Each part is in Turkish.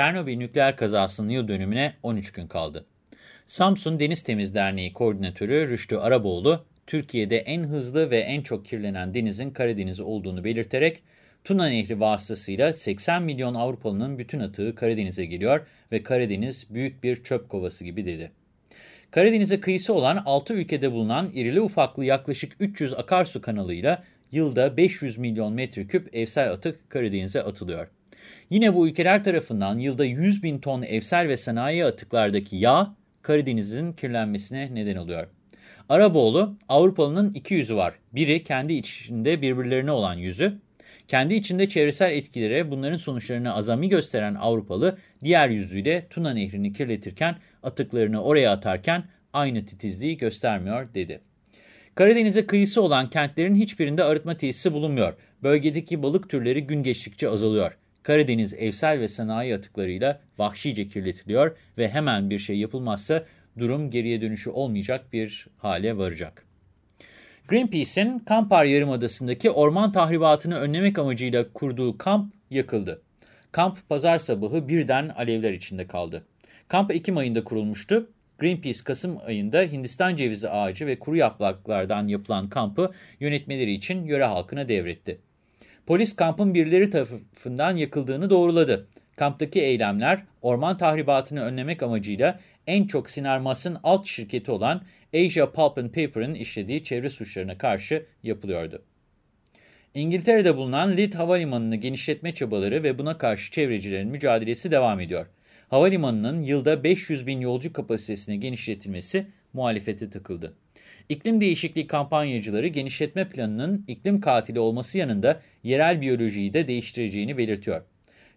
Çernobil nükleer kazasının yıl dönümüne 13 gün kaldı. Samsun Deniz Temiz Derneği Koordinatörü Rüştü Araboğlu, Türkiye'de en hızlı ve en çok kirlenen denizin Karadeniz olduğunu belirterek, Tuna Nehri vasıtasıyla 80 milyon Avrupalı'nın bütün atığı Karadeniz'e geliyor ve Karadeniz büyük bir çöp kovası gibi dedi. Karadeniz'e kıyısı olan 6 ülkede bulunan irili ufaklı yaklaşık 300 akarsu kanalıyla yılda 500 milyon metreküp evsel atık Karadeniz'e atılıyor. Yine bu ülkeler tarafından yılda 100 bin ton evsel ve sanayi atıklardaki yağ Karadeniz'in kirlenmesine neden oluyor. Araboğlu, Avrupalı'nın iki yüzü var. Biri kendi içinde birbirlerine olan yüzü, kendi içinde çevresel etkilere bunların sonuçlarını azami gösteren Avrupalı, diğer yüzüyle Tuna Nehri'ni kirletirken, atıklarını oraya atarken aynı titizliği göstermiyor dedi. Karadeniz'e kıyısı olan kentlerin hiçbirinde arıtma tesisi bulunmuyor. Bölgedeki balık türleri gün geçtikçe azalıyor. Karadeniz evsel ve sanayi atıklarıyla vahşice kirletiliyor ve hemen bir şey yapılmazsa durum geriye dönüşü olmayacak bir hale varacak. Greenpeace'in Kampar Yarımadası'ndaki orman tahribatını önlemek amacıyla kurduğu kamp yakıldı. Kamp pazar sabahı birden alevler içinde kaldı. Kamp Ekim ayında kurulmuştu. Greenpeace Kasım ayında Hindistan cevizi ağacı ve kuru yapraklardan yapılan kampı yönetmeleri için yöre halkına devretti. Polis kampın birileri tarafından yakıldığını doğruladı. Kamptaki eylemler orman tahribatını önlemek amacıyla en çok Sinarmas'ın alt şirketi olan Asia Pulp and Paper'ın işlediği çevre suçlarına karşı yapılıyordu. İngiltere'de bulunan Leeds Havalimanı'nı genişletme çabaları ve buna karşı çevrecilerin mücadelesi devam ediyor. Havalimanının yılda 500 bin yolcu kapasitesine genişletilmesi muhalefete takıldı. İklim değişikliği kampanyacıları genişletme planının iklim katili olması yanında yerel biyolojiyi de değiştireceğini belirtiyor.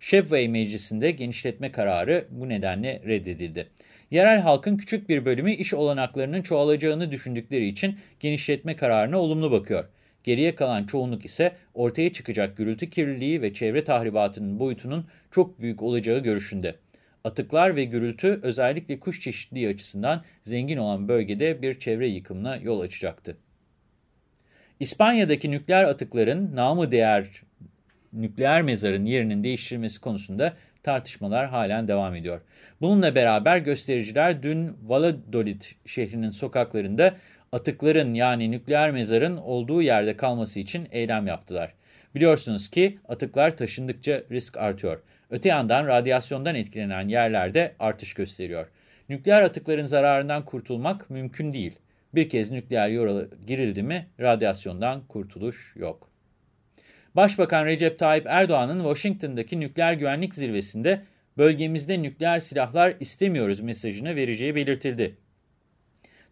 Shepway Meclisi'nde genişletme kararı bu nedenle reddedildi. Yerel halkın küçük bir bölümü iş olanaklarının çoğalacağını düşündükleri için genişletme kararına olumlu bakıyor. Geriye kalan çoğunluk ise ortaya çıkacak gürültü kirliliği ve çevre tahribatının boyutunun çok büyük olacağı görüşünde. Atıklar ve gürültü özellikle kuş çeşitliliği açısından zengin olan bölgede bir çevre yıkımına yol açacaktı. İspanya'daki nükleer atıkların namı değer nükleer mezarın yerinin değiştirilmesi konusunda tartışmalar halen devam ediyor. Bununla beraber göstericiler dün Valladolid şehrinin sokaklarında atıkların yani nükleer mezarın olduğu yerde kalması için eylem yaptılar. Biliyorsunuz ki atıklar taşındıkça risk artıyor. Öte yandan radyasyondan etkilenen yerlerde artış gösteriyor. Nükleer atıkların zararından kurtulmak mümkün değil. Bir kez nükleer yola girildi mi radyasyondan kurtuluş yok. Başbakan Recep Tayyip Erdoğan'ın Washington'daki nükleer güvenlik zirvesinde bölgemizde nükleer silahlar istemiyoruz mesajını vereceği belirtildi.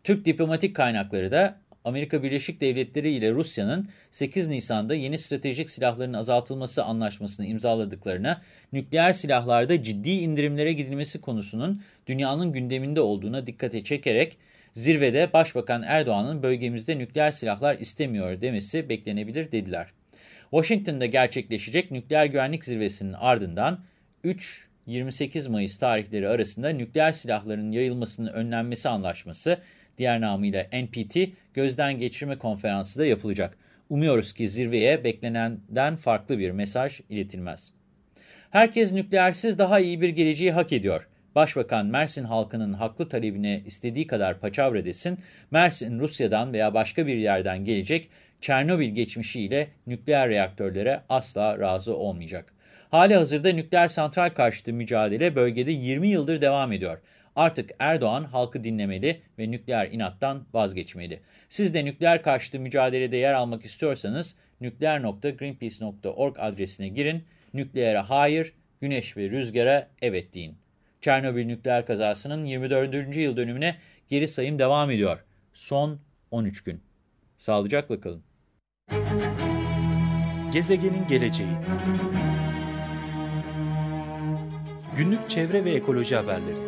Türk diplomatik kaynakları da Amerika Birleşik Devletleri ile Rusya'nın 8 Nisan'da yeni stratejik silahların azaltılması anlaşmasını imzaladıklarına, nükleer silahlarda ciddi indirimlere gidilmesi konusunun dünyanın gündeminde olduğuna dikkate çekerek, zirvede Başbakan Erdoğan'ın bölgemizde nükleer silahlar istemiyor demesi beklenebilir dediler. Washington'da gerçekleşecek nükleer güvenlik zirvesinin ardından 3-28 Mayıs tarihleri arasında nükleer silahların yayılmasının önlenmesi anlaşması, diğer namıyla NPT, gözden geçirme konferansı da yapılacak. Umuyoruz ki zirveye beklenenden farklı bir mesaj iletilmez. Herkes nükleersiz daha iyi bir geleceği hak ediyor. Başbakan Mersin halkının haklı talebine istediği kadar paçavra desin, Mersin Rusya'dan veya başka bir yerden gelecek Çernobil geçmişiyle nükleer reaktörlere asla razı olmayacak. Hali hazırda nükleer santral karşıtı mücadele bölgede 20 yıldır devam ediyor. Artık Erdoğan halkı dinlemeli ve nükleer inattan vazgeçmeli. Siz de nükleer karşıtı mücadelede yer almak istiyorsanız nükleer.greenpeace.org adresine girin. Nükleere hayır, güneş ve rüzgara evet deyin. Çernobil nükleer kazasının 24. yıl dönümüne geri sayım devam ediyor. Son 13 gün. Sağlıcakla kalın. Gezegenin geleceği Günlük çevre ve ekoloji haberleri